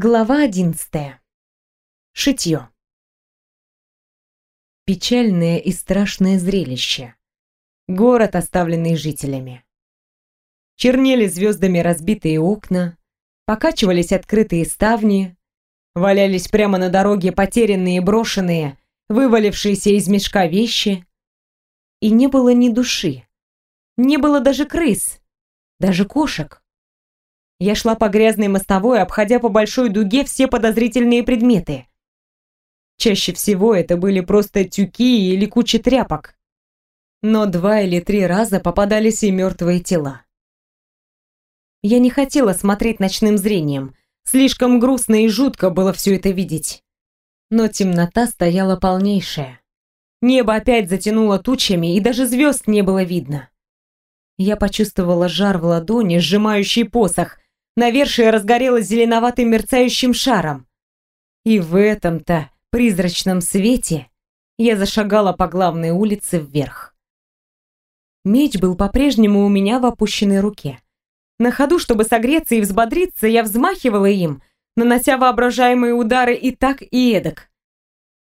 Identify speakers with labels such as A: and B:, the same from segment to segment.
A: Глава одиннадцатая. Шитье. Печальное и страшное зрелище. Город, оставленный жителями. Чернели звездами разбитые окна, покачивались открытые ставни, валялись прямо на дороге потерянные брошенные, вывалившиеся из мешка вещи. И не было ни души. Не было даже крыс, даже кошек. Я шла по грязной мостовой, обходя по большой дуге все подозрительные предметы. Чаще всего это были просто тюки или куча тряпок. Но два или три раза попадались и мертвые тела. Я не хотела смотреть ночным зрением. Слишком грустно и жутко было все это видеть. Но темнота стояла полнейшая. Небо опять затянуло тучами, и даже звезд не было видно. Я почувствовала жар в ладони, сжимающий посох, навершие разгорелось зеленоватым мерцающим шаром. И в этом-то призрачном свете я зашагала по главной улице вверх. Меч был по-прежнему у меня в опущенной руке. На ходу, чтобы согреться и взбодриться, я взмахивала им, нанося воображаемые удары и так, и эдак.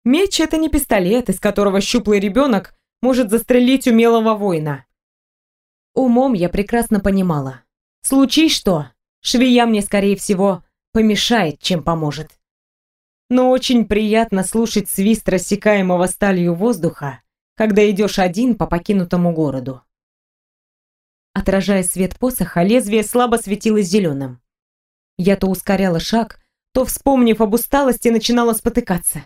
A: Меч — это не пистолет, из которого щуплый ребенок может застрелить умелого воина. Умом я прекрасно понимала. Случись что, Швея мне, скорее всего, помешает, чем поможет. Но очень приятно слушать свист рассекаемого сталью воздуха, когда идешь один по покинутому городу. Отражая свет посоха, лезвие слабо светилось зеленым. Я то ускоряла шаг, то, вспомнив об усталости, начинала спотыкаться.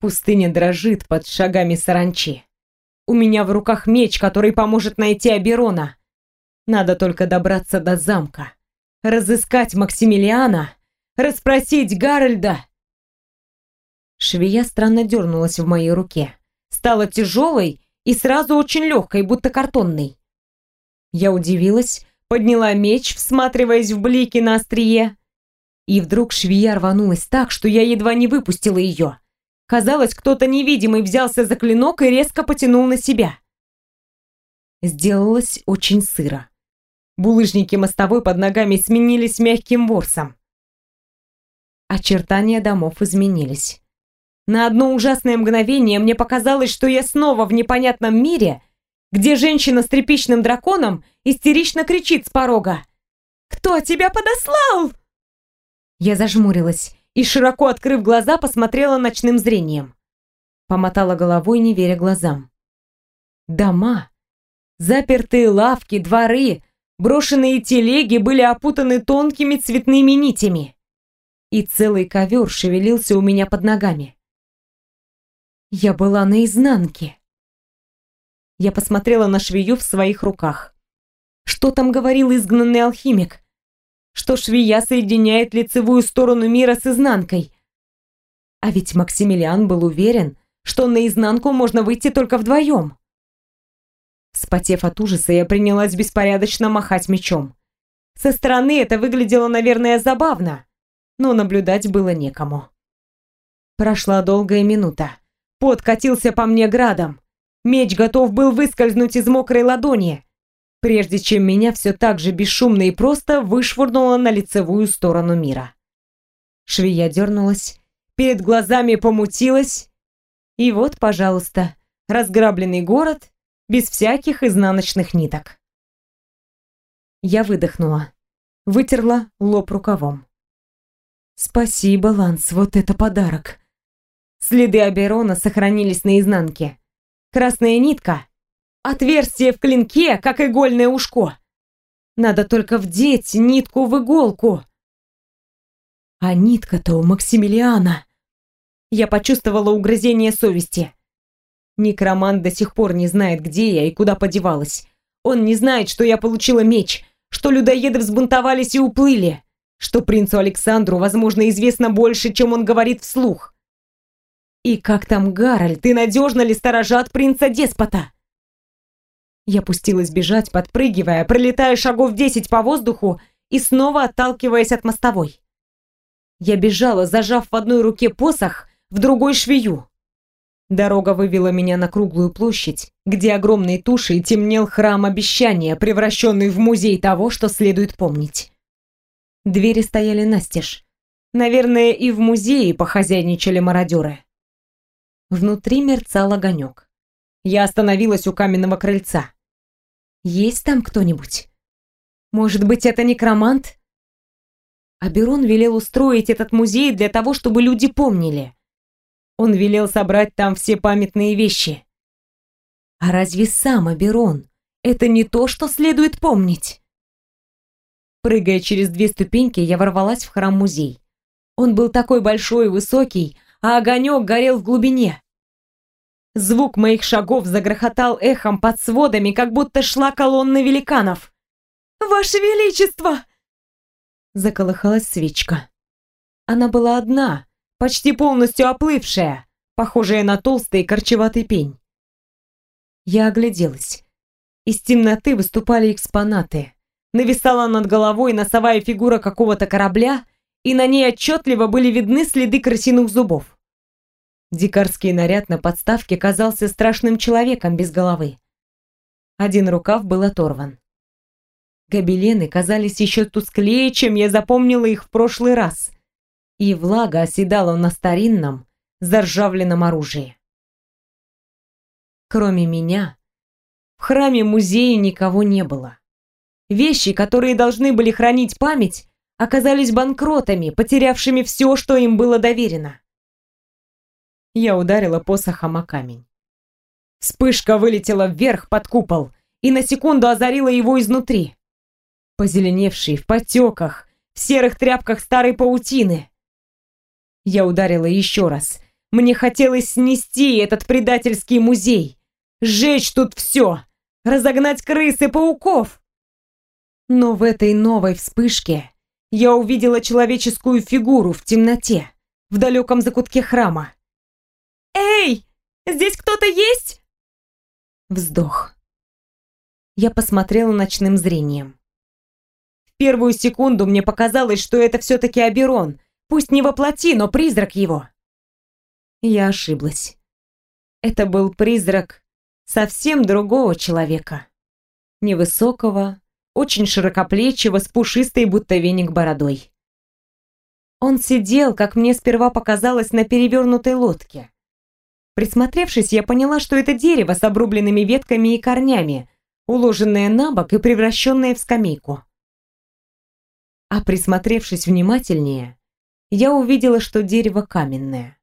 A: Пустыня дрожит под шагами саранчи. У меня в руках меч, который поможет найти Аберона. Надо только добраться до замка разыскать Максимилиана, расспросить Гарольда. Швея странно дернулась в моей руке. Стала тяжелой и сразу очень легкой, будто картонной. Я удивилась, подняла меч, всматриваясь в блики на острие. И вдруг швея рванулась так, что я едва не выпустила ее. Казалось, кто-то невидимый взялся за клинок и резко потянул на себя. Сделалось очень сыро. Булыжники мостовой под ногами сменились мягким ворсом. Очертания домов изменились. На одно ужасное мгновение мне показалось, что я снова в непонятном мире, где женщина с тряпичным драконом истерично кричит с порога. «Кто тебя подослал?» Я зажмурилась и, широко открыв глаза, посмотрела ночным зрением. Помотала головой, не веря глазам. Дома, запертые лавки, дворы, Брошенные телеги были опутаны тонкими цветными нитями. И целый ковер шевелился у меня под ногами. Я была наизнанке. Я посмотрела на швею в своих руках. Что там говорил изгнанный алхимик? Что швея соединяет лицевую сторону мира с изнанкой. А ведь Максимилиан был уверен, что наизнанку можно выйти только вдвоем. Вспотев от ужаса, я принялась беспорядочно махать мечом. Со стороны это выглядело, наверное, забавно, но наблюдать было некому. Прошла долгая минута. Пот катился по мне градом. Меч готов был выскользнуть из мокрой ладони, прежде чем меня все так же бесшумно и просто вышвырнуло на лицевую сторону мира. Швея дернулась, перед глазами помутилась, и вот, пожалуйста, разграбленный город без всяких изнаночных ниток. Я выдохнула, вытерла лоб рукавом. Спасибо, Ланс, вот это подарок. Следы Аберона сохранились на изнанке. Красная нитка, отверстие в клинке, как игольное ушко. Надо только вдеть нитку в иголку. А нитка-то у Максимилиана. Я почувствовала угрызение совести. Некромант до сих пор не знает, где я и куда подевалась. Он не знает, что я получила меч, что людоеды взбунтовались и уплыли, что принцу Александру, возможно, известно больше, чем он говорит вслух. И как там Гарольд, и надежно ли сторожат принца-деспота? Я пустилась бежать, подпрыгивая, пролетая шагов десять по воздуху и снова отталкиваясь от мостовой. Я бежала, зажав в одной руке посох, в другой швею. Дорога вывела меня на круглую площадь, где огромной тушей темнел храм обещания, превращенный в музей того, что следует помнить. Двери стояли настежь. Наверное, и в музее похозяйничали мародеры. Внутри мерцал огонек. Я остановилась у каменного крыльца. Есть там кто-нибудь? Может быть, это некромант? Аберон велел устроить этот музей для того, чтобы люди помнили. Он велел собрать там все памятные вещи. А разве сам Аберон это не то, что следует помнить? Прыгая через две ступеньки, я ворвалась в храм-музей. Он был такой большой и высокий, а огонек горел в глубине. Звук моих шагов загрохотал эхом под сводами, как будто шла колонна великанов. «Ваше Величество!» Заколыхалась свечка. Она была одна, почти полностью оплывшая, похожая на толстый корчеватый пень. Я огляделась. Из темноты выступали экспонаты. Нависала над головой носовая фигура какого-то корабля и на ней отчетливо были видны следы крысиных зубов. Дикарский наряд на подставке казался страшным человеком без головы. Один рукав был оторван. Гобелены казались еще тусклее, чем я запомнила их в прошлый раз, и влага оседала на старинном, заржавленном оружии. Кроме меня, в храме музея никого не было. Вещи, которые должны были хранить память, оказались банкротами, потерявшими все, что им было доверено. Я ударила посохом о камень. Вспышка вылетела вверх под купол и на секунду озарила его изнутри. Позеленевший, в потеках, в серых тряпках старой паутины. Я ударила еще раз. Мне хотелось снести этот предательский музей, сжечь тут все, разогнать крыс и пауков. Но в этой новой вспышке я увидела человеческую фигуру в темноте, в далеком закутке храма. «Эй, здесь кто-то есть?» Вздох. Я посмотрела ночным зрением. В первую секунду мне показалось, что это все-таки Аберон, пусть не воплоти, но призрак его. Я ошиблась. Это был призрак совсем другого человека. Невысокого, очень широкоплечего, с пушистой, будто веник бородой. Он сидел, как мне сперва показалось, на перевернутой лодке. Присмотревшись, я поняла, что это дерево с обрубленными ветками и корнями, уложенное на бок и превращенное в скамейку. А присмотревшись внимательнее, я увидела, что дерево каменное.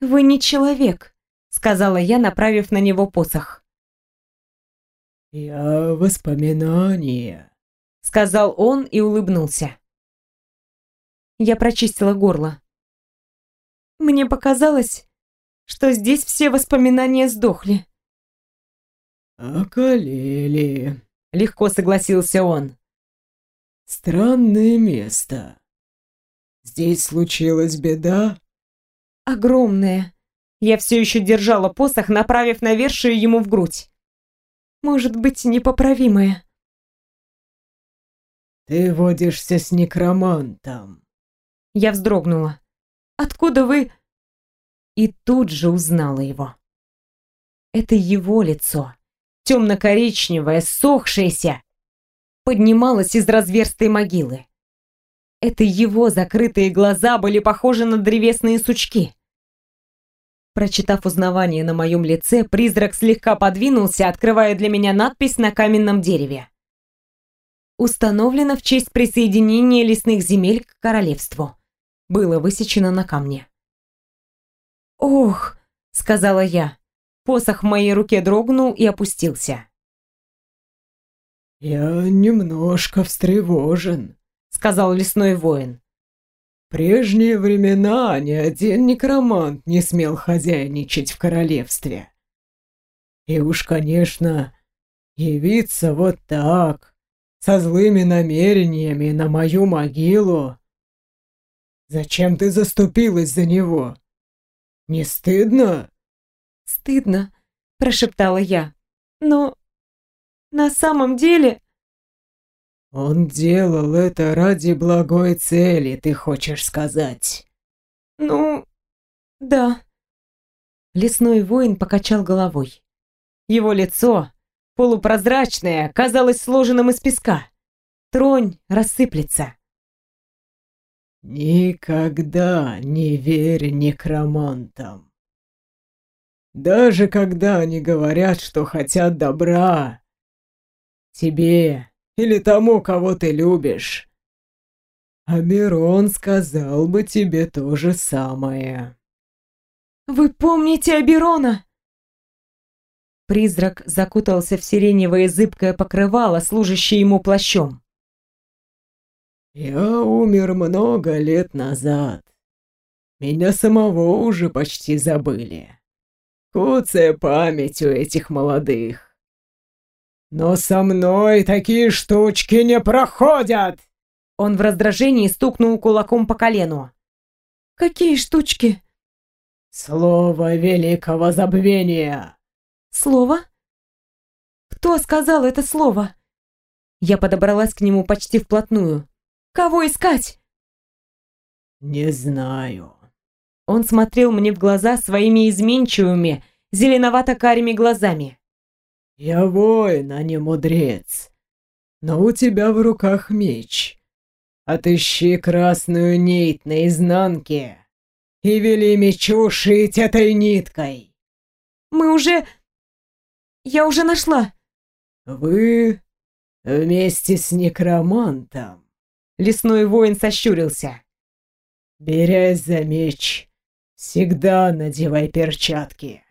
A: «Вы не человек», — сказала я, направив на него посох.
B: «Я воспоминание», —
A: сказал он и улыбнулся. Я прочистила горло. Мне показалось, что здесь все воспоминания сдохли.
B: «Околели», —
A: легко согласился он.
B: «Странное место. Здесь случилась беда?»
A: «Огромная». Я все еще держала посох, направив навершие ему в грудь может быть непоправимое.
B: Ты водишься с некромантом.
A: Я вздрогнула. Откуда вы? И тут же узнала его. Это его лицо, темно-коричневое, сохшееся, поднималось из разверстой могилы. Это его закрытые глаза были похожи на древесные сучки. Прочитав узнавание на моем лице, призрак слегка подвинулся, открывая для меня надпись на каменном дереве. Установлено в честь присоединения лесных земель к королевству. Было высечено на камне. «Ох!» — сказала я. Посох в моей руке дрогнул и опустился.
B: «Я немножко встревожен», — сказал лесной воин прежние времена ни один некромант не смел хозяйничать в королевстве. И уж, конечно, явиться вот так, со злыми намерениями на мою могилу. Зачем ты заступилась за него? Не стыдно?
A: Стыдно, прошептала я. Но на самом деле...
B: «Он делал это ради благой цели, ты хочешь сказать?»
A: «Ну, да». Лесной воин покачал головой. Его лицо, полупрозрачное, казалось сложенным из песка. Тронь рассыплется.
B: Никогда не верь некромантам. Даже когда они говорят, что хотят добра, тебе или тому, кого ты любишь, Аберон сказал бы тебе то же самое.
A: «Вы помните Аберона?» Призрак закутался в сиреневое зыбкое покрывало, служащее ему плащом.
B: «Я умер много лет назад. Меня самого уже почти забыли. Куцая память у этих молодых. Но со мной такие штучки не проходят!»
A: Он в раздражении стукнул кулаком по колену. «Какие штучки?»
B: «Слово великого забвения!»
A: Слово? Кто сказал это слово? Я подобралась к нему почти вплотную. Кого искать?
B: Не знаю.
A: Он смотрел мне в глаза своими изменчивыми, зеленовато-карими глазами.
B: Я воин, а не мудрец. Но у тебя в руках меч. Отыщи красную нить на изнанке и вели мечу шить этой ниткой.
A: Мы уже... Я уже нашла.
B: Вы вместе с некромантом.
A: Лесной воин сощурился.
B: Берясь за меч, всегда надевай перчатки.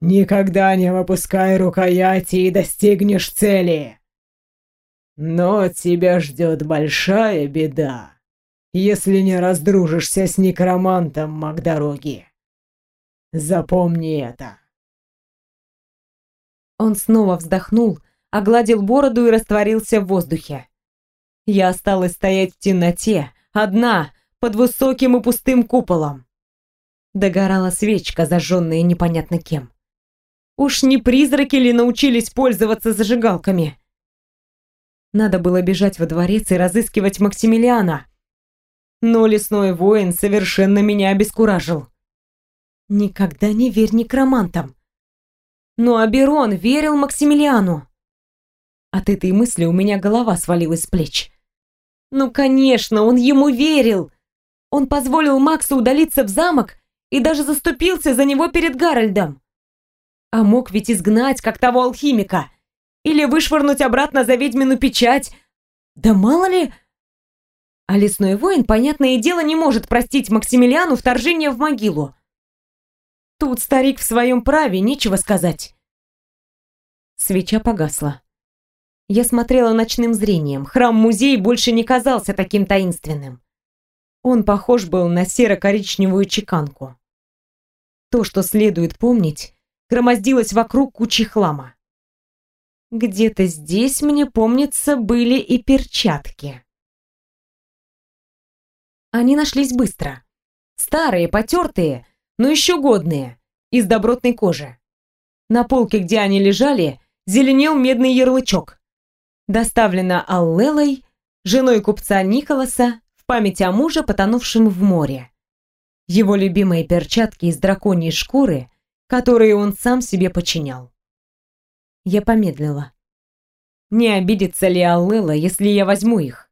B: Никогда не выпускай рукояти и достигнешь цели. Но тебя ждет большая беда, если не раздружишься с некромантом Магдороги. Запомни это.
A: Он снова вздохнул, огладил бороду и растворился в воздухе. Я осталась стоять в темноте, одна, под высоким и пустым куполом. Догорала свечка, зажженная непонятно кем. Уж не призраки ли научились пользоваться зажигалками? Надо было бежать во дворец и разыскивать Максимилиана. Но лесной воин совершенно меня обескуражил. Никогда не верь некромантам. Но Аберон верил Максимилиану. От этой мысли у меня голова свалилась с плеч. Ну, конечно, он ему верил. Он позволил Максу удалиться в замок и даже заступился за него перед Гарольдом. А мог ведь изгнать, как того алхимика. Или вышвырнуть обратно за ведьмину печать. Да мало ли... А лесной воин, понятное дело, не может простить Максимилиану вторжение в могилу. Тут старик в своем праве, нечего сказать. Свеча погасла. Я смотрела ночным зрением. Храм-музей больше не казался таким таинственным. Он похож был на серо-коричневую чеканку. То, что следует помнить, громоздилось вокруг кучи хлама. Где-то здесь, мне помнится, были и перчатки. Они нашлись быстро. Старые, потертые, но еще годные, из добротной кожи. На полке, где они лежали, зеленел медный ярлычок. Доставлено Аллелой, женой купца Николаса, в память о муже, потонувшем в море. Его любимые перчатки из драконьей шкуры, которые он сам себе починял. Я помедлила. Не обидится ли Аллела, если я возьму их?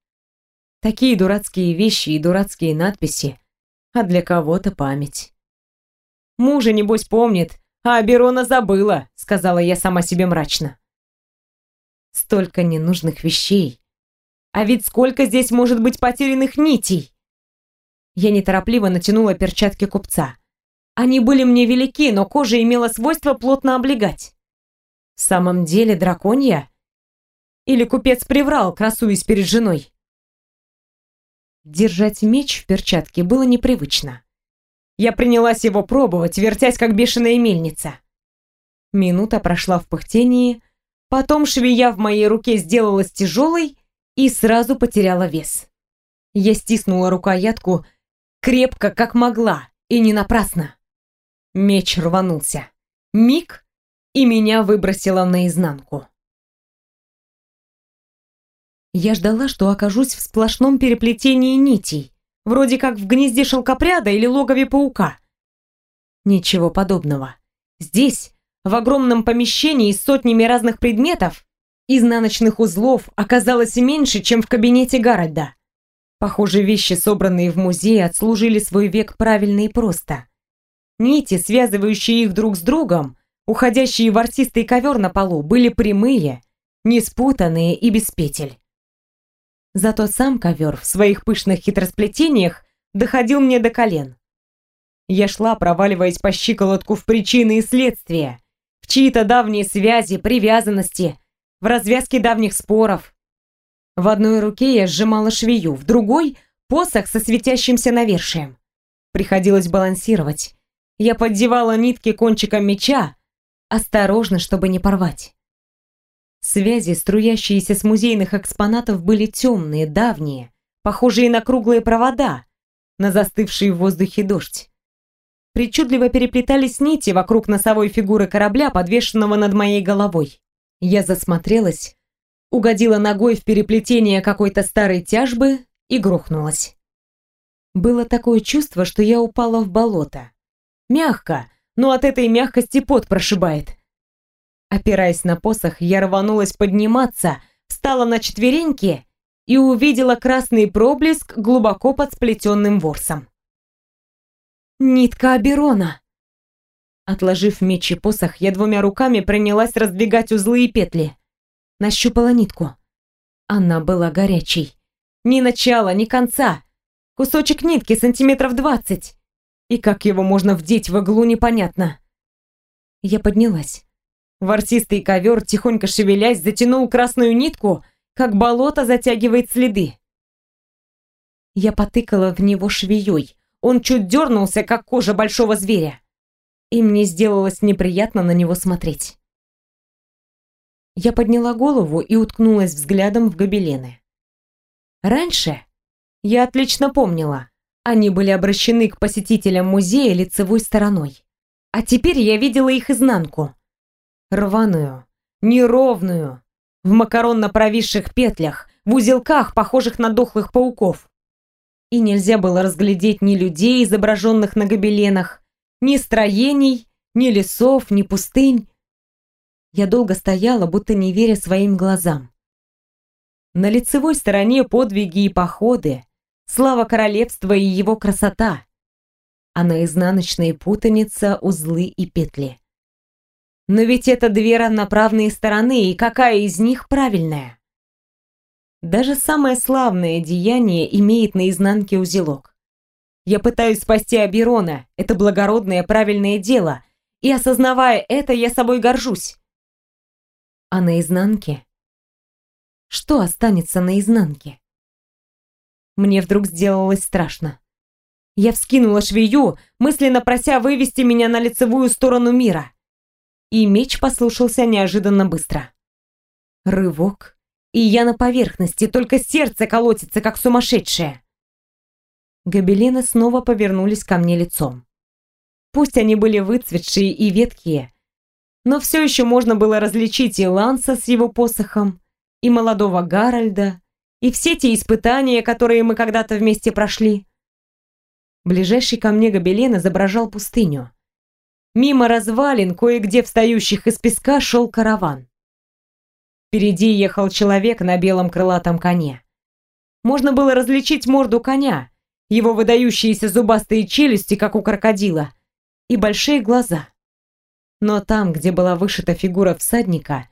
A: Такие дурацкие вещи и дурацкие надписи, а для кого-то память. Мужа, небось, помнит, а Берона забыла», — сказала я сама себе мрачно. Столько ненужных вещей. А ведь сколько здесь может быть потерянных нитей? Я неторопливо натянула перчатки купца. Они были мне велики, но кожа имела свойство плотно облегать. В самом деле драконья? Или купец приврал, красуясь перед женой? Держать меч в перчатке было непривычно. Я принялась его пробовать, вертясь как бешеная мельница. Минута прошла в пыхтении, потом швея в моей руке сделалась тяжелой и сразу потеряла вес. Я стиснула рукоятку крепко, как могла, и не напрасно. Меч рванулся. Миг, и меня выбросило наизнанку. Я ждала, что окажусь в сплошном переплетении нитей, Вроде как в гнезде шелкопряда или логове паука. Ничего подобного. Здесь, в огромном помещении с сотнями разных предметов, изнаночных узлов оказалось меньше, чем в кабинете Гарольда. Похоже, вещи, собранные в музее, отслужили свой век правильно и просто. Нити, связывающие их друг с другом, уходящие в артистый ковер на полу, были прямые, не спутанные и без петель. Зато сам ковер в своих пышных хитросплетениях доходил мне до колен. Я шла, проваливаясь по щиколотку в причины и следствия, в чьи-то давние связи, привязанности, в развязке давних споров. В одной руке я сжимала швею, в другой — посох со светящимся навершием. Приходилось балансировать. Я поддевала нитки кончиком меча, осторожно, чтобы не порвать. Связи, струящиеся с музейных экспонатов, были темные, давние, похожие на круглые провода, на застывший в воздухе дождь. Причудливо переплетались нити вокруг носовой фигуры корабля, подвешенного над моей головой. Я засмотрелась, угодила ногой в переплетение какой-то старой тяжбы и грохнулась. Было такое чувство, что я упала в болото. Мягко, но от этой мягкости пот прошибает. Опираясь на посох, я рванулась подниматься, встала на четвереньки и увидела красный проблеск глубоко под сплетенным ворсом. Нитка Аберона! Отложив меч и посох, я двумя руками принялась раздвигать узлы и петли. Нащупала нитку. Она была горячей. Ни начала, ни конца. Кусочек нитки сантиметров двадцать. И как его можно вдеть в иглу, непонятно. Я поднялась. Ворсистый ковер, тихонько шевелясь, затянул красную нитку, как болото затягивает следы. Я потыкала в него швеей. Он чуть дернулся, как кожа большого зверя. И мне сделалось неприятно на него смотреть. Я подняла голову и уткнулась взглядом в гобелены. Раньше я отлично помнила, они были обращены к посетителям музея лицевой стороной. А теперь я видела их изнанку рваную, неровную, в макаронно провисших петлях, в узелках, похожих на дохлых пауков. И нельзя было разглядеть ни людей, изображенных на гобеленах, ни строений, ни лесов, ни пустынь. Я долго стояла, будто не веря своим глазам. На лицевой стороне подвиги и походы, слава королевства и его красота, а на изнаночной путаница, узлы и петли. Но ведь это две равноправные стороны, и какая из них правильная? Даже самое славное деяние имеет на изнанке узелок. Я пытаюсь спасти Аберона, это благородное правильное дело, и осознавая это, я собой горжусь. А на изнанке? Что останется на изнанке? Мне вдруг сделалось страшно. Я вскинула швею, мысленно прося вывести меня на лицевую сторону мира и меч послушался неожиданно быстро. Рывок, и я на поверхности, только сердце колотится, как сумасшедшее. Гобелены снова повернулись ко мне лицом. Пусть они были выцветшие и веткие, но все еще можно было различить и Ланса с его посохом, и молодого Гарольда, и все те испытания, которые мы когда-то вместе прошли. Ближайший ко мне гобелен изображал пустыню. Мимо развалин, кое-где встающих из песка, шел караван. Впереди ехал человек на белом крылатом коне. Можно было различить морду коня, его выдающиеся зубастые челюсти, как у крокодила, и большие глаза. Но там, где была вышита фигура всадника,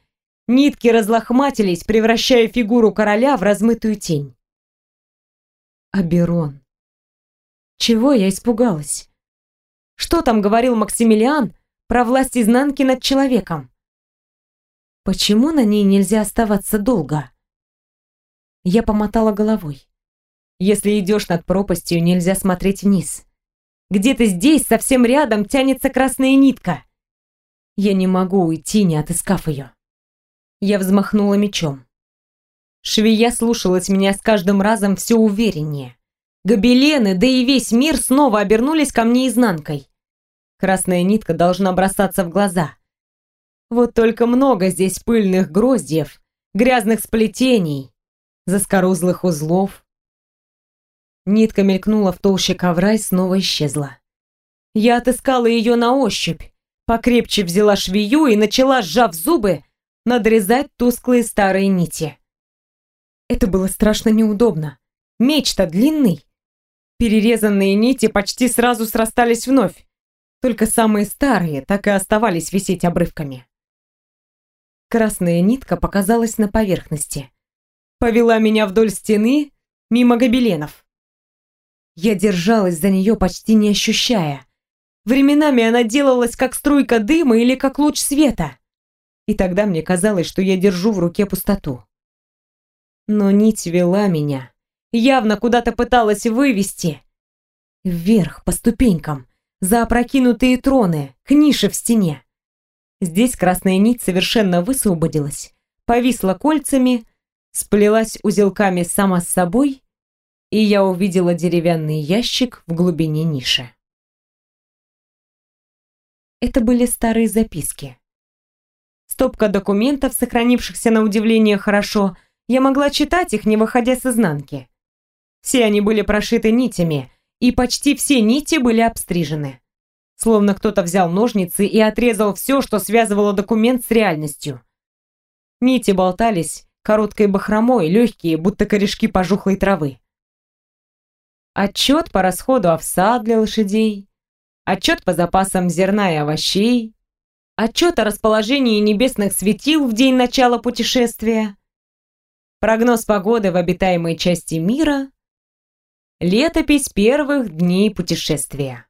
A: нитки разлохматились, превращая фигуру короля в размытую тень. Аберон. Чего я испугалась? Что там говорил Максимилиан про власть изнанки над человеком? Почему на ней нельзя оставаться долго? Я помотала головой. Если идешь над пропастью, нельзя смотреть вниз. Где-то здесь, совсем рядом, тянется красная нитка. Я не могу уйти, не отыскав ее. Я взмахнула мечом. Швея слушалась меня с каждым разом все увереннее. Гобелены, да и весь мир снова обернулись ко мне изнанкой. Красная нитка должна бросаться в глаза. Вот только много здесь пыльных гроздьев, грязных сплетений, заскорузлых узлов. Нитка мелькнула в толще ковра и снова исчезла. Я отыскала ее на ощупь, покрепче взяла швею и начала, сжав зубы, надрезать тусклые старые нити. Это было страшно неудобно. Меч-то длинный. Перерезанные нити почти сразу срастались вновь. Только самые старые так и оставались висеть обрывками. Красная нитка показалась на поверхности. Повела меня вдоль стены, мимо гобеленов. Я держалась за нее, почти не ощущая. Временами она делалась как струйка дыма или как луч света. И тогда мне казалось, что я держу в руке пустоту. Но нить вела меня, явно куда-то пыталась вывести. Вверх, по ступенькам, за опрокинутые троны, к нише в стене. Здесь красная нить совершенно высвободилась, повисла кольцами, сплелась узелками сама с собой, и я увидела деревянный ящик в глубине ниши. Это были старые записки. Стопка документов, сохранившихся на удивление хорошо, я могла читать их, не выходя с изнанки. Все они были прошиты нитями, и почти все нити были обстрижены. Словно кто-то взял ножницы и отрезал все, что связывало документ с реальностью. Нити болтались короткой бахромой, легкие, будто корешки пожухлой травы. Отчет по расходу овса для лошадей, отчет по запасам зерна и овощей, отчет о расположении небесных светил в день начала путешествия, прогноз погоды в обитаемой части мира, летопись первых дней путешествия.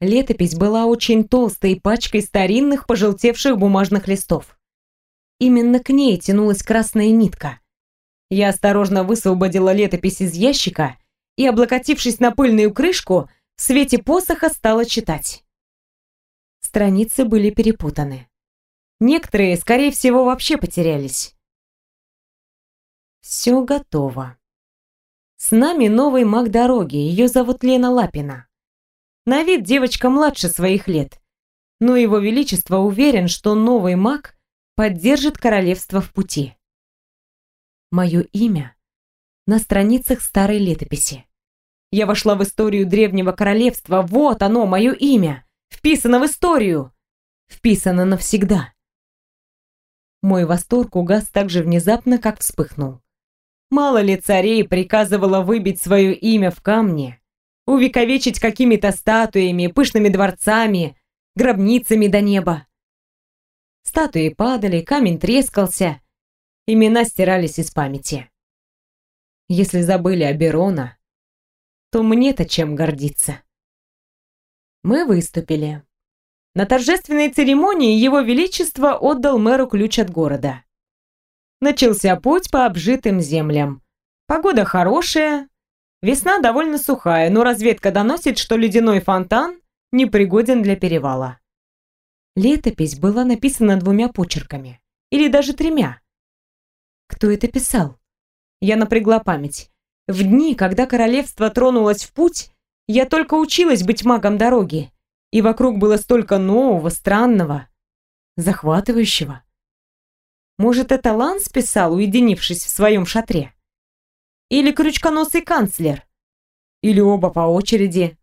A: Летопись была очень толстой пачкой старинных пожелтевших бумажных листов. Именно к ней тянулась красная нитка. Я осторожно высвободила летопись из ящика и, облокотившись на пыльную крышку, в свете посоха стала читать. Страницы были перепутаны. Некоторые, скорее всего, вообще потерялись. Все готово. С нами новый маг дороги, ее зовут Лена Лапина. На вид девочка младше своих лет, но его величество уверен, что новый маг поддержит королевство в пути. Мое имя на страницах старой летописи. Я вошла в историю древнего королевства, вот оно, мое имя, вписано в историю, вписано навсегда. Мой восторг угас так же внезапно, как вспыхнул. Мало ли царей приказывала выбить свое имя в камне, увековечить какими-то статуями, пышными дворцами, гробницами до неба. Статуи падали, камень трескался, имена стирались из памяти. Если забыли о Берона, то мне-то чем гордиться. Мы выступили. На торжественной церемонии Его Величество отдал мэру ключ от города. Начался путь по обжитым землям. Погода хорошая, Весна довольно сухая, но разведка доносит, что ледяной фонтан непригоден для перевала. Летопись была написана двумя почерками. Или даже тремя. Кто это писал? Я напрягла память. В дни, когда королевство тронулось в путь, я только училась быть магом дороги, и вокруг было столько нового, странного, захватывающего. Может, это Ланс писал, уединившись в своем шатре? Или крючконосый канцлер? Или оба по очереди?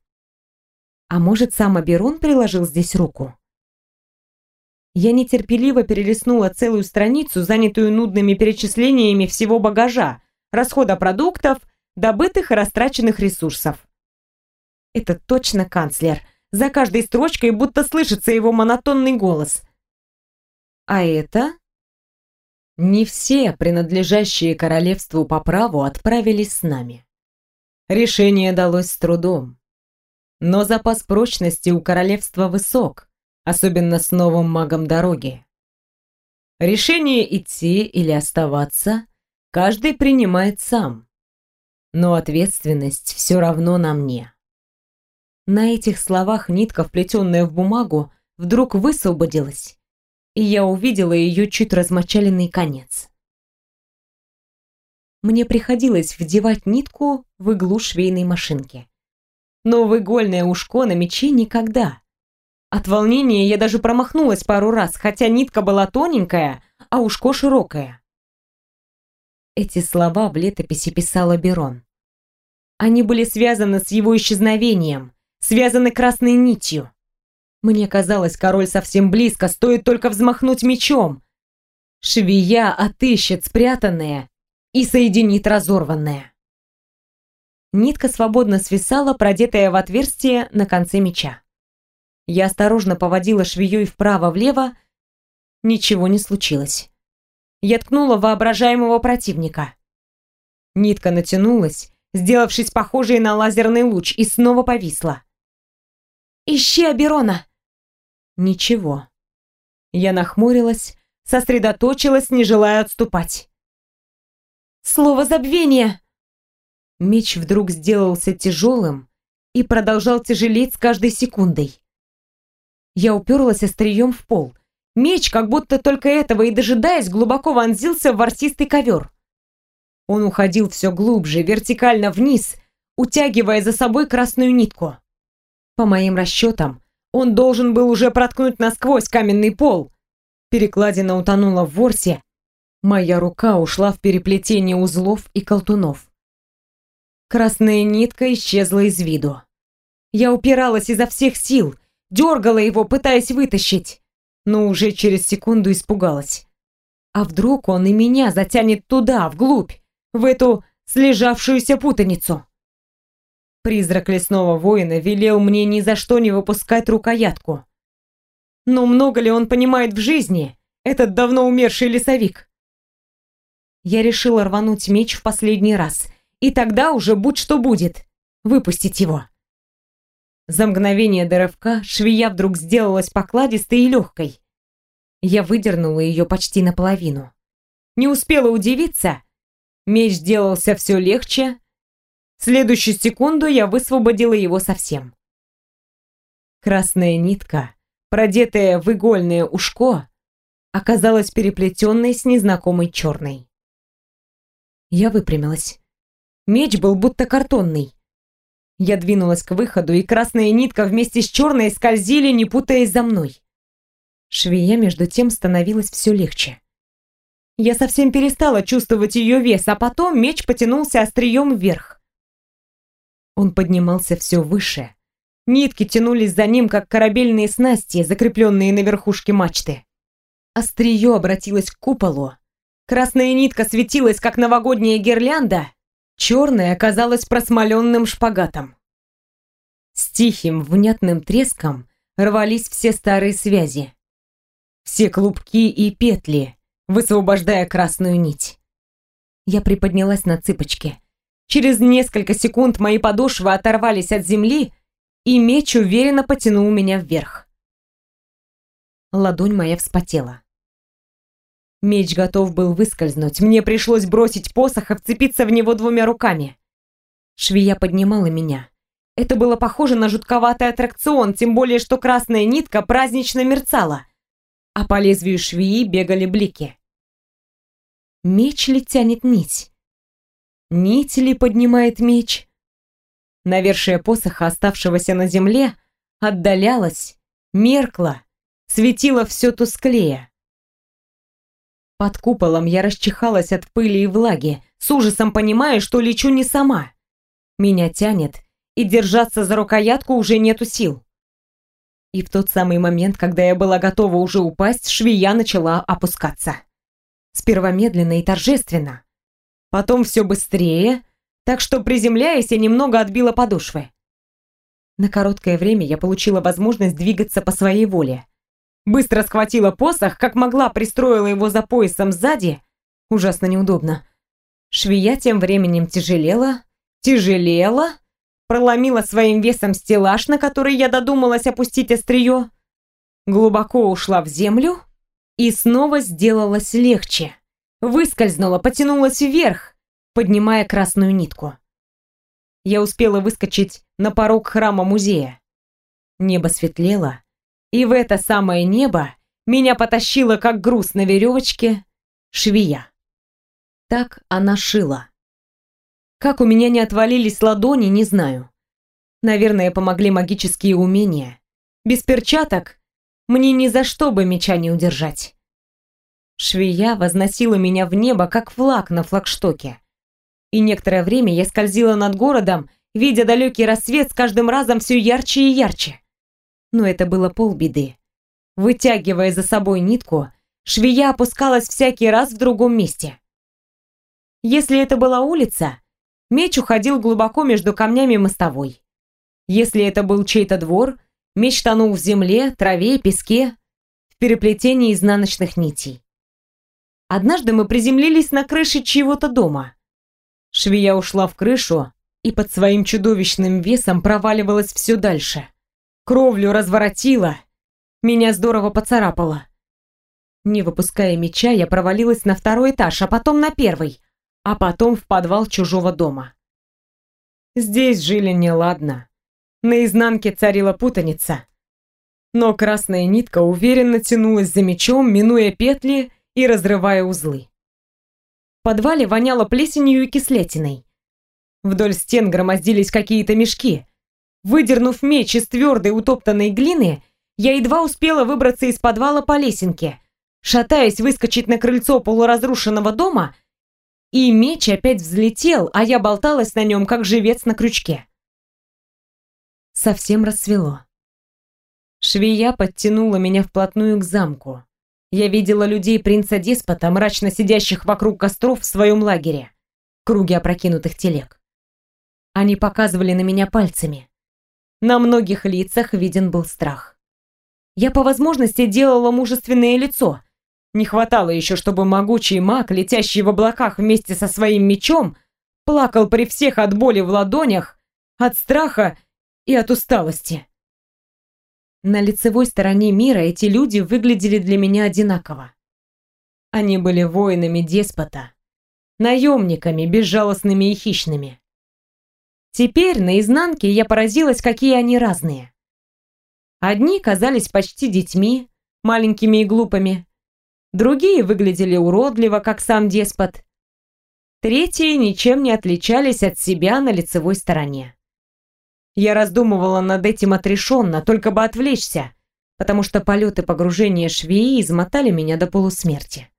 A: А может, сам Аберон приложил здесь руку? Я нетерпеливо перелистнула целую страницу, занятую нудными перечислениями всего багажа, расхода продуктов, добытых и растраченных ресурсов. Это точно канцлер. За каждой строчкой будто слышится его монотонный голос. А это не все, принадлежащие королевству по праву, отправились с нами. Решение далось с трудом. Но запас прочности у королевства высок, особенно с новым магом дороги. Решение идти или оставаться каждый принимает сам. Но ответственность все равно на мне. На этих словах нитка, вплетенная в бумагу, вдруг высвободилась и я увидела ее чуть размочаленный конец. Мне приходилось вдевать нитку в иглу швейной машинки. Но в игольное ушко на мече никогда. От волнения я даже промахнулась пару раз, хотя нитка была тоненькая, а ушко широкое. Эти слова в летописи писала Берон. Они были связаны с его исчезновением, связаны красной нитью. Мне казалось, король совсем близко, стоит только взмахнуть мечом. Швея отыщет спрятанное и соединит разорванное. Нитка свободно свисала, продетая в отверстие на конце меча. Я осторожно поводила швеей вправо-влево. Ничего не случилось. Я ткнула воображаемого противника. Нитка натянулась, сделавшись похожей на лазерный луч, и снова повисла. «Ищи Аберона!» Ничего. Я нахмурилась, сосредоточилась, не желая отступать. «Слово забвения!» Меч вдруг сделался тяжелым и продолжал тяжелеть с каждой секундой. Я уперлась острием в пол. Меч, как будто только этого и дожидаясь, глубоко вонзился в ворсистый ковер. Он уходил все глубже, вертикально вниз, утягивая за собой красную нитку. По моим расчетам, он должен был уже проткнуть насквозь каменный пол. Перекладина утонула в ворсе. Моя рука ушла в переплетение узлов и колтунов. Красная нитка исчезла из виду. Я упиралась изо всех сил, дергала его, пытаясь вытащить, но уже через секунду испугалась. А вдруг он и меня затянет туда, вглубь, в эту слежавшуюся путаницу? Призрак лесного воина велел мне ни за что не выпускать рукоятку. Но много ли он понимает в жизни, этот давно умерший лесовик? Я решила рвануть меч в последний раз, и тогда уже будь что будет, выпустить его. За мгновение до рывка швея вдруг сделалась покладистой и легкой. Я выдернула ее почти наполовину. Не успела удивиться. Меч сделался все легче. Следующую секунду я высвободила его совсем. Красная нитка, продетая в игольное ушко, оказалась переплетенной с незнакомой черной. Я выпрямилась. Меч был будто картонный. Я двинулась к выходу, и красная нитка вместе с черной скользили, не путаясь за мной. Швея, между тем, становилась все легче. Я совсем перестала чувствовать ее вес, а потом меч потянулся острием вверх. Он поднимался все выше. Нитки тянулись за ним, как корабельные снасти, закрепленные на верхушке мачты. Острие обратилось к куполу. Красная нитка светилась, как новогодняя гирлянда, Черная оказалась просмоленным шпагатом. С тихим, внятным треском рвались все старые связи. Все клубки и петли, высвобождая красную нить. Я приподнялась на цыпочки. Через несколько секунд мои подошвы оторвались от земли, и меч уверенно потянул меня вверх. Ладонь моя вспотела. Меч готов был выскользнуть. Мне пришлось бросить посох и вцепиться в него двумя руками. Швея поднимала меня. Это было похоже на жутковатый аттракцион, тем более, что красная нитка празднично мерцала, а по лезвию швеи бегали блики. Меч ли тянет нить? Нить ли поднимает меч? Навершие посоха, оставшегося на земле, отдалялась, меркла, светило все тусклее. Под куполом я расчихалась от пыли и влаги, с ужасом понимая, что лечу не сама. Меня тянет, и держаться за рукоятку уже нету сил. И в тот самый момент, когда я была готова уже упасть, швея начала опускаться. Сперва медленно и торжественно. Потом все быстрее, так что, приземляясь, я немного отбила подошвы. На короткое время я получила возможность двигаться по своей воле. Быстро схватила посох, как могла пристроила его за поясом сзади. Ужасно неудобно. Швея тем временем тяжелела, тяжелела, проломила своим весом стеллаж, на который я додумалась опустить острие, глубоко ушла в землю и снова сделалась легче. Выскользнула, потянулась вверх, поднимая красную нитку. Я успела выскочить на порог храма-музея. Небо светлело, и в это самое небо меня потащила, как груз на веревочке, швея. Так она шила. Как у меня не отвалились ладони, не знаю. Наверное, помогли магические умения. Без перчаток мне ни за что бы меча не удержать. Швея возносила меня в небо, как флаг на флагштоке. И некоторое время я скользила над городом, видя далекий рассвет с каждым разом все ярче и ярче но это было полбеды. Вытягивая за собой нитку, швея опускалась всякий раз в другом месте. Если это была улица, Меч уходил глубоко между камнями мостовой. Если это был чей-то двор, меч тонул в земле, траве, песке, в переплетении изнаночных нитей. Однажды мы приземлились на крыше чьего-то дома. Швея ушла в крышу и под своим чудовищным весом проваливалась все дальше. Кровлю разворотила, меня здорово поцарапало. Не выпуская меча, я провалилась на второй этаж, а потом на первый, а потом в подвал чужого дома. Здесь жили неладно. На изнанке царила путаница. Но красная нитка уверенно тянулась за мечом, минуя петли и разрывая узлы. В подвале воняло плесенью и кислятиной. Вдоль стен громоздились какие-то мешки. Выдернув меч из твердой утоптанной глины, я едва успела выбраться из подвала по лесенке, шатаясь выскочить на крыльцо полуразрушенного дома, и меч опять взлетел, а я болталась на нем, как живец на крючке. Совсем рассвело. Швея подтянула меня вплотную к замку. Я видела людей принца-деспота, мрачно сидящих вокруг костров в своем лагере, круге опрокинутых телег. Они показывали на меня пальцами. На многих лицах виден был страх. Я по возможности делала мужественное лицо. Не хватало еще, чтобы могучий маг, летящий в облаках вместе со своим мечом, плакал при всех от боли в ладонях, от страха и от усталости. На лицевой стороне мира эти люди выглядели для меня одинаково. Они были воинами деспота, наемниками, безжалостными и хищными. Теперь на изнанке я поразилась, какие они разные. Одни казались почти детьми, маленькими и глупыми. Другие выглядели уродливо, как сам деспот. Третьи ничем не отличались от себя на лицевой стороне. Я раздумывала над этим отрешенно, только бы отвлечься, потому что полеты погружения швеи измотали меня до полусмерти.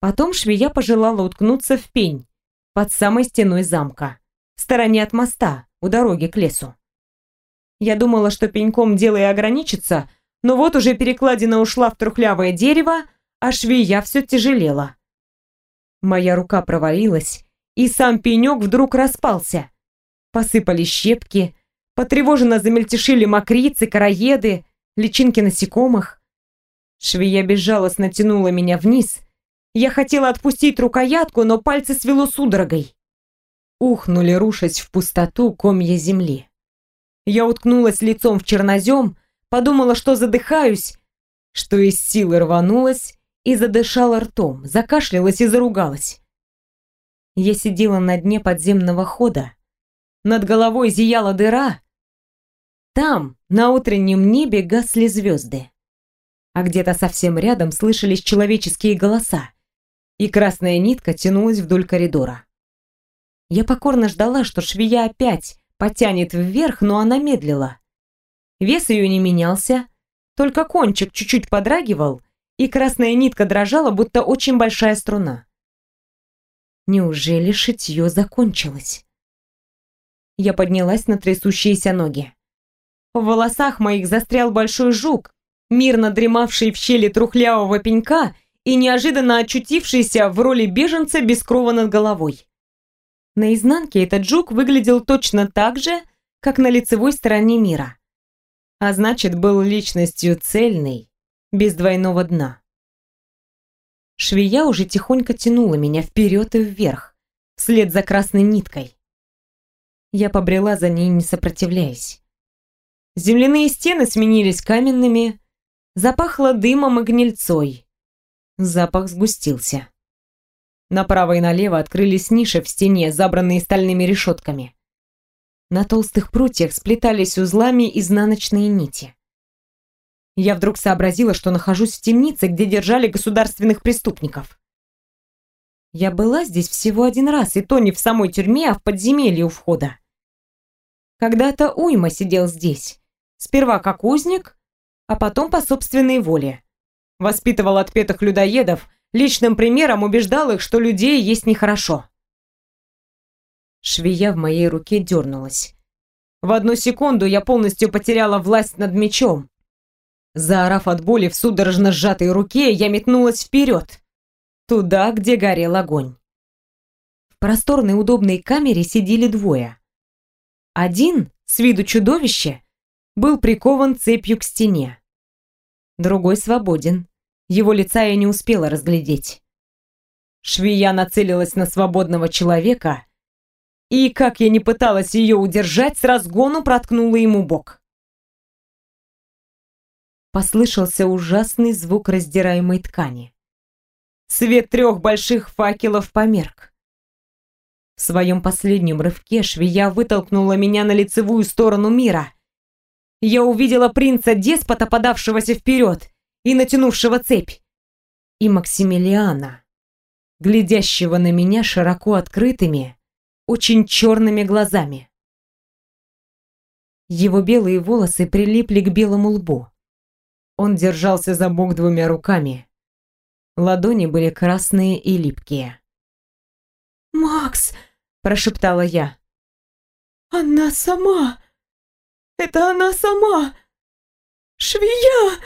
A: Потом швея пожелала уткнуться в пень под самой стеной замка, в стороне от моста, у дороги к лесу. Я думала, что пеньком дело и ограничится, но вот уже перекладина ушла в трухлявое дерево, а швея все тяжелела. Моя рука провалилась, и сам пенек вдруг распался, Посыпались щепки, потревоженно замельтешили мокрицы, короеды, личинки насекомых. Швея безжалостно тянула меня вниз. Я хотела отпустить рукоятку, но пальцы свело судорогой. Ухнули, рушась в пустоту комья земли. Я уткнулась лицом в чернозем, подумала, что задыхаюсь, что из силы рванулась и задышала ртом, закашлялась и заругалась. Я сидела на дне подземного хода, над головой зияла дыра. Там, на утреннем небе, гасли звезды. А где-то совсем рядом слышались человеческие голоса, и красная нитка тянулась вдоль коридора. Я покорно ждала, что швея опять потянет вверх, но она медлила. Вес ее не менялся, только кончик чуть-чуть подрагивал, и красная нитка дрожала, будто очень большая струна. Неужели шитье закончилось? Я поднялась на трясущиеся ноги. В волосах моих застрял большой жук, мирно дремавший в щели трухлявого пенька и неожиданно очутившийся в роли беженца без крова над головой. На изнанке этот жук выглядел точно так же, как на лицевой стороне мира. А значит, был личностью цельной, без двойного дна. Швея уже тихонько тянула меня вперед и вверх, вслед за красной ниткой. Я побрела за ней, не сопротивляясь. Земляные стены сменились каменными, запахло дымом и гнильцой. Запах сгустился. Направо и налево открылись ниши в стене, забранные стальными решетками. На толстых прутьях сплетались узлами изнаночные нити. Я вдруг сообразила, что нахожусь в темнице, где держали государственных преступников. Я была здесь всего один раз, и то не в самой тюрьме, а в подземелье у входа. Когда-то Уйма сидел здесь. Сперва как узник, а потом по собственной воле. Воспитывал отпетых людоедов, личным примером убеждал их, что людей есть нехорошо. Швея в моей руке дернулась. В одну секунду я полностью потеряла власть над мечом. Заорав от боли в судорожно сжатой руке, я метнулась вперед, туда, где горел огонь. В просторной удобной камере сидели двое. Один, с виду чудовище, был прикован цепью к стене. Другой свободен. Его лица я не успела разглядеть. Швея нацелилась на свободного человека и, как я не пыталась ее удержать, с разгону проткнула ему бок. Послышался ужасный звук раздираемой ткани. Свет трех больших факелов померк. В своем последнем рывке швея вытолкнула меня на лицевую сторону мира. Я увидела принца-деспота, подавшегося вперед и натянувшего цепь, и Максимилиана, глядящего на меня широко открытыми, очень черными глазами. Его белые волосы прилипли к белому лбу. Он держался за бок двумя руками. Ладони были красные и липкие.
C: «Макс!»
A: – прошептала я.
C: «Она сама! Это она сама! Швея!»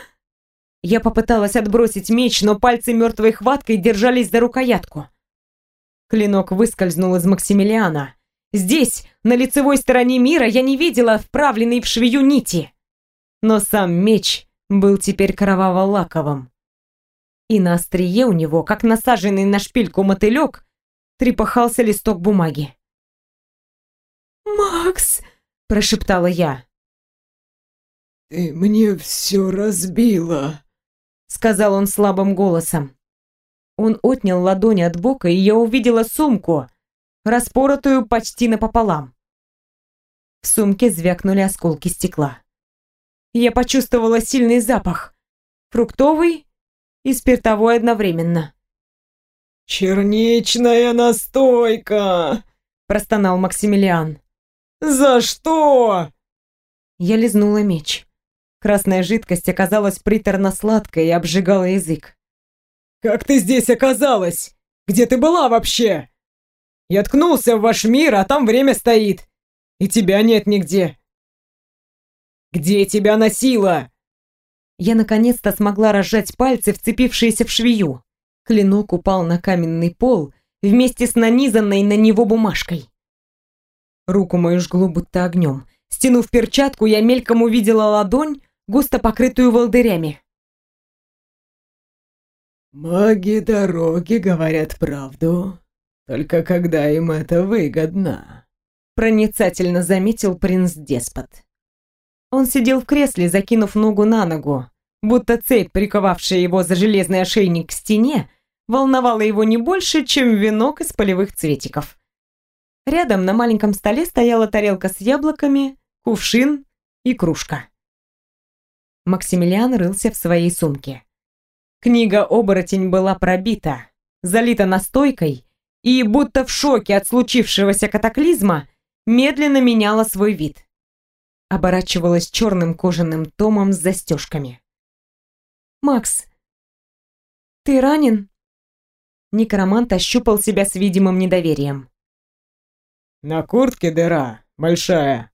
A: Я попыталась отбросить меч, но пальцы мертвой хваткой держались за рукоятку. Клинок выскользнул из Максимилиана. Здесь, на лицевой стороне мира, я не видела вправленной в швею нити. Но сам меч был теперь кроваво-лаковым и на острие у него, как насаженный на шпильку мотылек, трепахался листок бумаги.
C: «Макс!»
A: – прошептала я.
B: «Ты мне все разбила», – сказал он слабым голосом.
A: Он отнял ладонь от бока, и я увидела сумку, распоротую почти напополам. В сумке звякнули осколки стекла. Я почувствовала сильный запах. Фруктовый и спиртовой одновременно.
B: «Черничная настойка!» – простонал Максимилиан. «За что?»
A: Я лизнула меч. Красная жидкость оказалась приторно-сладкой и обжигала язык.
B: «Как ты здесь оказалась? Где ты была вообще? Я ткнулся в ваш мир, а там время стоит. И тебя нет нигде. Где тебя носило?»
A: Я наконец-то смогла разжать пальцы, вцепившиеся в швею. Клинок упал на каменный пол вместе с нанизанной на него бумажкой. Руку мою жгло будто огнем. Стянув перчатку, я мельком увидела ладонь, густо покрытую волдырями.
B: «Маги дороги говорят правду, только когда им это выгодно», проницательно заметил принц-деспот.
A: Он сидел в кресле, закинув ногу на ногу, будто цепь, приковавшая его за железный ошейник к стене, волновала его не больше, чем венок из полевых цветиков. Рядом на маленьком столе стояла тарелка с яблоками, кувшин и кружка. Максимилиан рылся в своей сумке. Книга «Оборотень» была пробита, залита настойкой и, будто в шоке от случившегося катаклизма, медленно меняла свой вид оборачивалась черным кожаным томом с застежками. «Макс, ты ранен?» Некромант ощупал себя с видимым недоверием.
B: «На куртке дыра большая.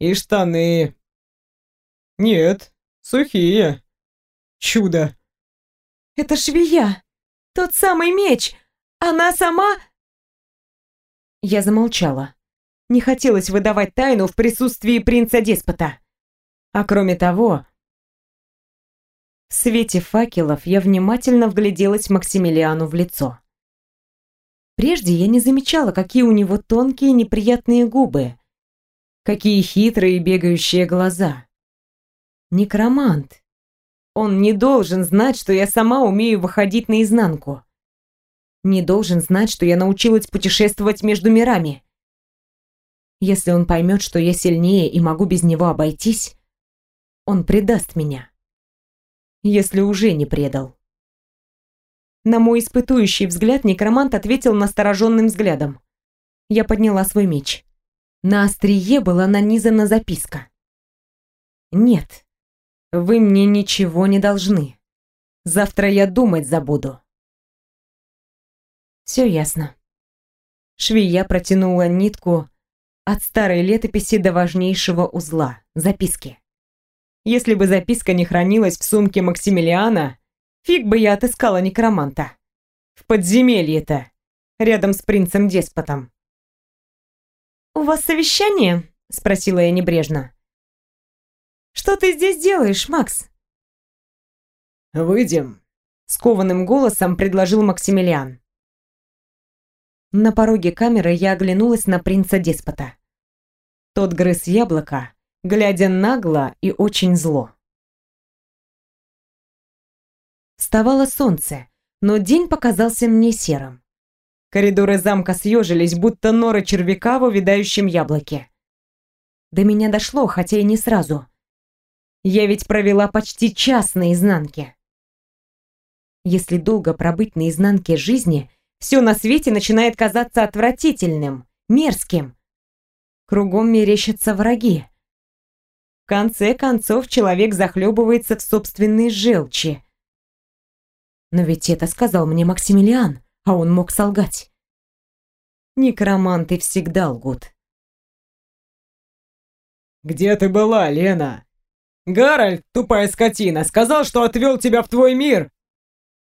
B: И штаны...» «Нет, сухие. Чудо!»
C: «Это швея! Тот самый меч! Она сама...»
A: Я замолчала. Не хотелось выдавать тайну в присутствии принца-деспота. А кроме того, в свете факелов я внимательно вгляделась Максимилиану в лицо. Прежде я не замечала, какие у него тонкие неприятные губы, какие хитрые бегающие глаза. Некромант. Он не должен знать, что я сама умею выходить наизнанку. Не должен знать, что я научилась путешествовать между мирами. Если он поймет, что я сильнее и могу без него обойтись, он предаст меня. Если уже не предал. На мой испытующий взгляд некромант ответил настороженным взглядом. Я подняла свой меч. На острие была нанизана записка. «Нет, вы мне ничего не должны. Завтра я думать забуду». Все ясно. Швея протянула нитку от старой летописи до важнейшего узла – записки. Если бы записка не хранилась в сумке Максимилиана, фиг бы я отыскала некроманта. В подземелье-то. рядом с принцем-деспотом. «У вас совещание?» — спросила я небрежно. «Что ты здесь делаешь, Макс?»
B: «Выйдем», — скованным голосом предложил Максимилиан.
A: На пороге камеры я оглянулась на принца-деспота. Тот грыз яблоко, глядя нагло и очень зло. Вставало солнце, но день показался мне серым. Коридоры замка съежились, будто норы червяка в увядающем яблоке. До меня дошло, хотя и не сразу. Я ведь провела почти час на изнанке. Если долго пробыть на изнанке жизни, все на свете начинает казаться отвратительным, мерзким. Кругом мерещатся враги. В конце концов, человек захлебывается в собственной желчи. Но ведь это сказал мне Максимилиан а он мог солгать. Некроманты всегда лгут.
B: «Где ты была, Лена? Гарольд, тупая скотина, сказал, что отвел тебя в твой мир!»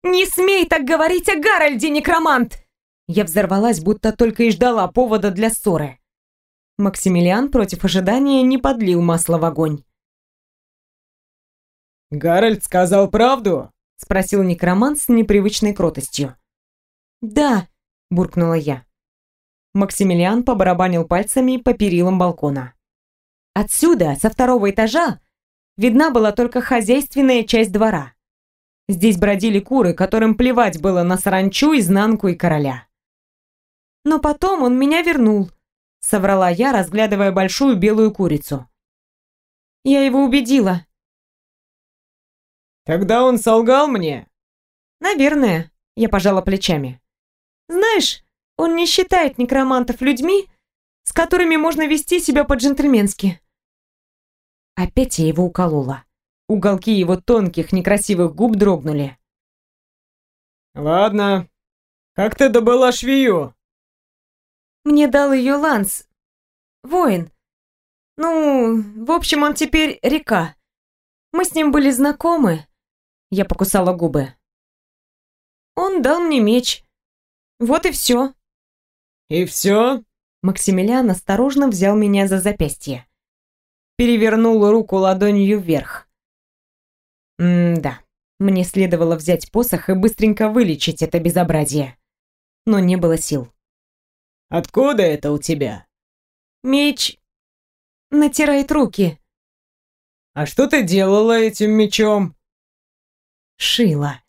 A: «Не смей так говорить о Гарольде, некромант!» Я взорвалась, будто только и ждала повода для ссоры. Максимилиан против ожидания не подлил масло в огонь.
B: «Гарольд сказал правду?»
A: — спросил некромант с непривычной кротостью. «Да», – буркнула я. Максимилиан побарабанил пальцами по перилам балкона. Отсюда, со второго этажа, видна была только хозяйственная часть двора. Здесь бродили куры, которым плевать было на саранчу, изнанку и короля. Но потом он меня вернул, соврала я, разглядывая большую белую курицу. Я его убедила.
B: Тогда он солгал мне?
A: Наверное, я пожала плечами. Знаешь, он не считает некромантов людьми, с которыми можно вести себя по-джентльменски. Опять я его уколола. Уголки его тонких, некрасивых губ дрогнули.
B: «Ладно. Как ты добыла швею?»
A: «Мне дал ее Ланс. Воин. Ну, в общем, он теперь река. Мы с ним были знакомы». Я покусала губы. «Он дал мне меч. Вот и все.
B: И все?
A: Максимилиан осторожно взял меня за запястье. Перевернул руку ладонью вверх. М-да, мне следовало взять посох и быстренько вылечить это безобразие. Но не было сил.
B: Откуда это у тебя?
A: Меч натирает руки.
B: А что ты делала этим мечом?
A: Шила.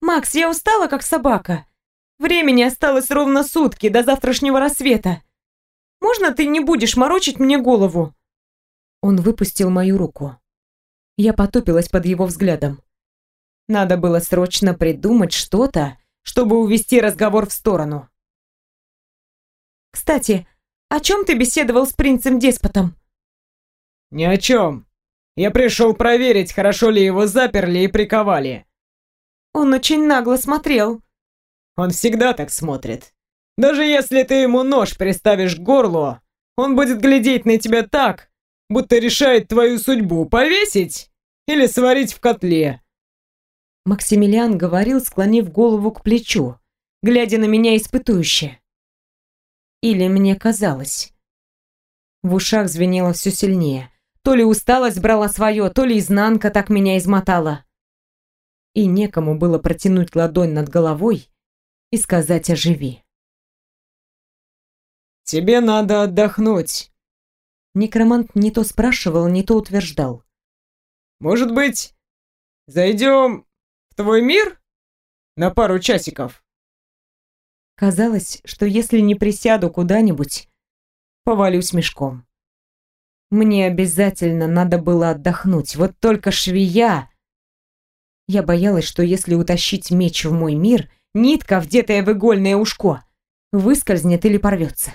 A: Макс, я устала, как собака. Времени осталось ровно сутки до завтрашнего рассвета. Можно ты не будешь морочить мне голову?» Он выпустил мою руку. Я потупилась под его взглядом. Надо было срочно придумать что-то, чтобы увести разговор в сторону. «Кстати, о чем ты беседовал с принцем-деспотом?»
B: «Ни о чем. Я пришел проверить, хорошо ли его заперли и приковали».
A: «Он очень нагло смотрел»,
B: он всегда так смотрит. Даже если ты ему нож приставишь к горлу, он будет глядеть на тебя так, будто решает твою судьбу повесить или сварить в котле.
A: Максимилиан говорил, склонив голову к плечу, глядя на меня испытующе. Или мне казалось. В ушах звенело все сильнее. То ли усталость брала свое, то ли изнанка так меня измотала. И некому было протянуть ладонь над головой и сказать «оживи».
B: «Тебе надо отдохнуть».
A: Некромант не то спрашивал, не то утверждал.
B: «Может быть, зайдем в твой мир на пару часиков?»
A: Казалось, что если не присяду куда-нибудь, повалюсь мешком. Мне обязательно надо было отдохнуть, вот только швея... Я боялась, что если утащить меч в мой мир — Нитка, вдетая в игольное ушко, выскользнет или порвется.